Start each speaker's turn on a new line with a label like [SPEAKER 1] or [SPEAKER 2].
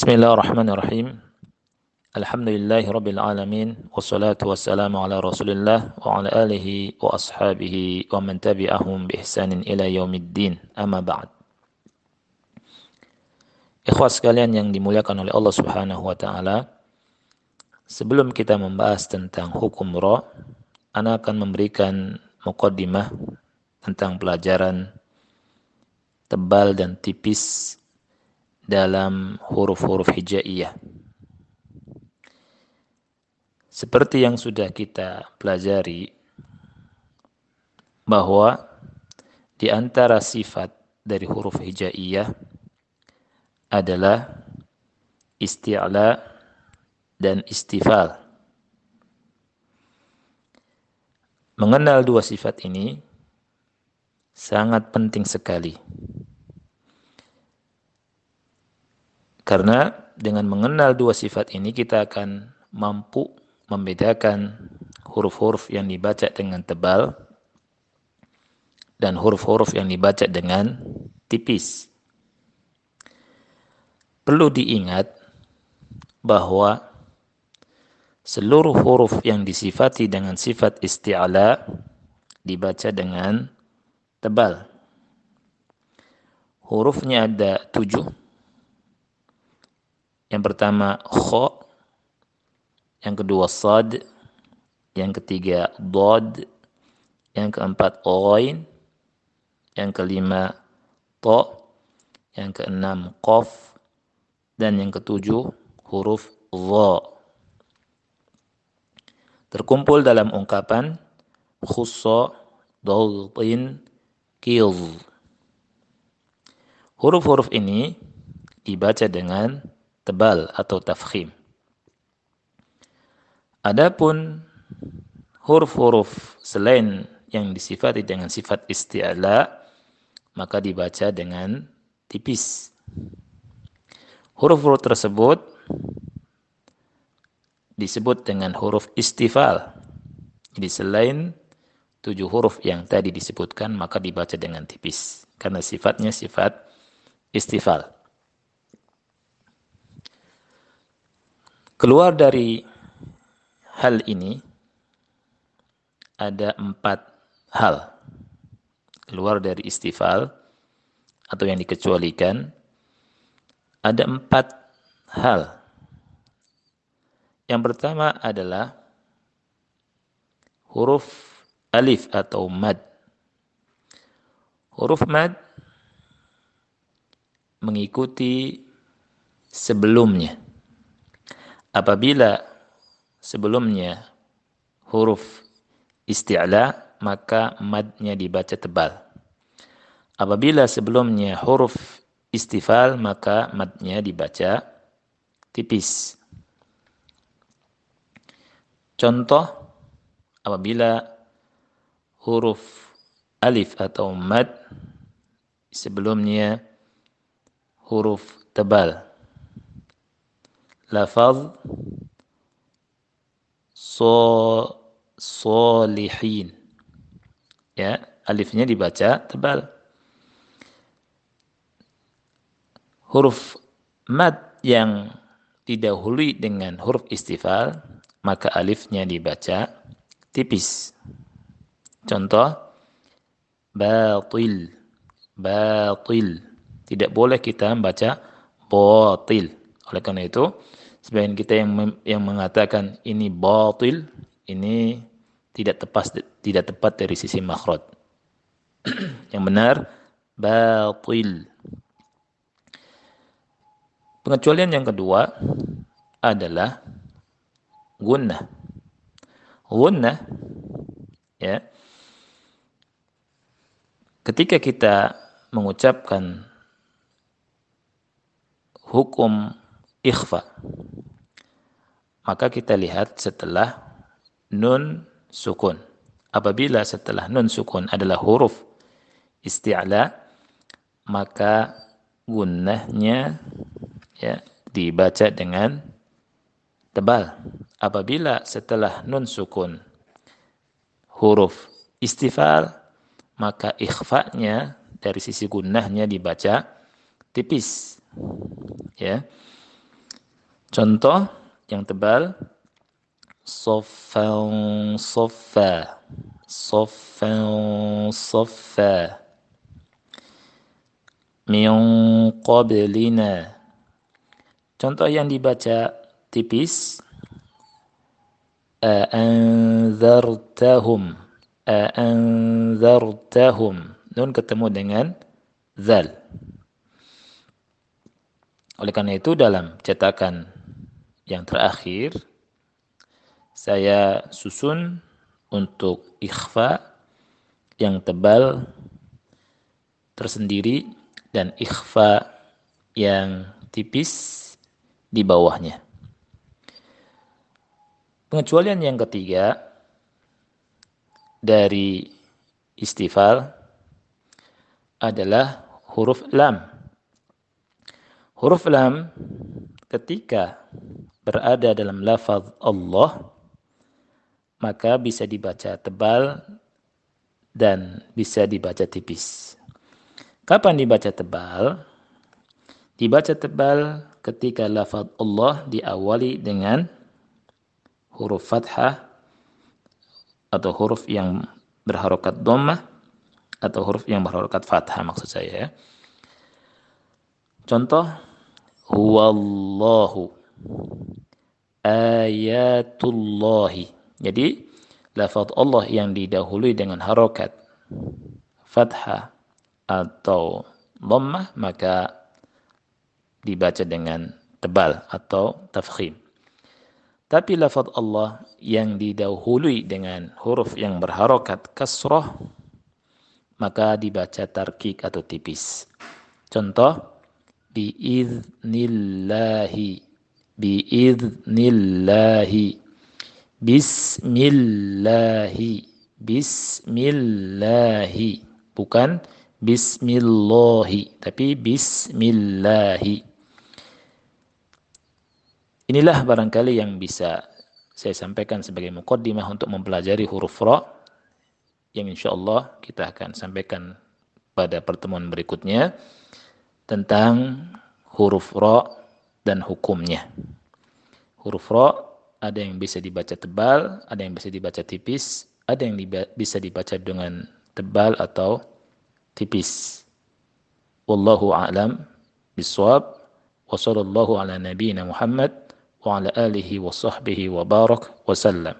[SPEAKER 1] Bismillahirrahmanirrahim. Alhamdulillahi rabbil alamin wassalatu wassalamu ala Rasulillah wa ala alihi wa ashabihi wa man tabi'ahum bi ihsanin ila yaumiddin. Amma ba'd. Ikhwas sekalian yang dimuliakan oleh Allah Subhanahu wa taala, sebelum kita membahas tentang hukum ra, ana akan memberikan mukaddimah tentang pelajaran tebal dan tipis dalam huruf-huruf hijaiyah. Seperti yang sudah kita pelajari bahwa di antara sifat dari huruf hijaiyah adalah isti'la dan istifal. Mengenal dua sifat ini sangat penting sekali. Karena dengan mengenal dua sifat ini kita akan mampu membedakan huruf-huruf yang dibaca dengan tebal dan huruf-huruf yang dibaca dengan tipis. Perlu diingat bahwa seluruh huruf yang disifati dengan sifat isti'ala dibaca dengan tebal. Hurufnya ada tujuh yang pertama kho, yang kedua sad, yang ketiga dod, yang keempat oin, yang kelima to, yang keenam kof, dan yang ketujuh huruf dha. Terkumpul dalam ungkapan khussa daltin kiz. Huruf-huruf ini dibaca dengan tebal atau tafkhim. Adapun huruf-huruf selain yang disifati dengan sifat isti'la maka dibaca dengan tipis. Huruf-huruf tersebut disebut dengan huruf istifal. Jadi selain tujuh huruf yang tadi disebutkan maka dibaca dengan tipis karena sifatnya sifat istifal. Keluar dari hal ini ada empat hal. Keluar dari istifal atau yang dikecualikan ada empat hal. Yang pertama adalah huruf alif atau mad. Huruf mad mengikuti sebelumnya apabila sebelumnya huruf isti'la maka madnya dibaca tebal. Apabila sebelumnya huruf istifal maka madnya dibaca tipis. Contoh apabila huruf alif atau mad sebelumnya huruf tebal lafaz so solihin. Ya alifnya dibaca tebal. Huruf mad yang didahului dengan huruf istifal maka alifnya dibaca tipis. Contoh batil batil. Tidak boleh kita membaca batil oleh karena itu Sebagian kita yang yang mengatakan ini batil, ini tidak tepat tidak tepat dari sisi makhraj. yang benar batil. Pengecualian yang kedua adalah gunnah. Gunnah ya. Ketika kita mengucapkan hukum ikhfa. Maka kita lihat setelah nun sukun. Apabila setelah nun sukun adalah huruf isti'la, maka gunnahnya ya, dibaca dengan tebal. Apabila setelah nun sukun huruf istifal, maka ikhfa'nya dari sisi gunnahnya dibaca tipis. Ya. Contoh yang tebal soffan soffa. Soffan soffa. Min qablina contoh yang dibaca tipis anzartahum anzartahum nun ketemu dengan zal. Oleh karena itu dalam cetakan yang terakhir saya susun untuk ikhfa yang tebal tersendiri dan ikhfa yang tipis di bawahnya. Pengecualian yang ketiga dari istifal adalah huruf lam. Huruf lam ketika berada dalam lafaz Allah maka bisa dibaca tebal dan bisa dibaca tipis. Kapan dibaca tebal? Dibaca tebal ketika lafaz Allah diawali dengan huruf fathah atau huruf yang berharokat dhammah atau huruf yang berharokat fathah maksud saya ya. Contoh huwallahu ayatullahi jadi lafaz Allah yang didahului dengan harokat fathah atau dhammah maka dibaca dengan tebal atau tafkhim. Tapi lafaz Allah yang didahului dengan huruf yang berharokat kasroh maka dibaca tarkik atau tipis. Contoh biiznillahi biiznillahi Bismillahi. Bismillahi. Bukan Bismillahi. Tapi Bismillahi. Inilah barangkali yang bisa saya sampaikan sebagai mukaddimah untuk mempelajari huruf ra yang insya Allah kita akan sampaikan pada pertemuan berikutnya tentang huruf ra dan hukumnya. Huruf ra ada yang bisa dibaca tebal, ada yang bisa dibaca tipis, ada yang bisa dibaca dengan tebal atau tipis. Wallahu a'lam biswab. Wa sallallahu ala nabiyyina Muhammad wa ala alihi wa sahbihi wa barak wa sallam.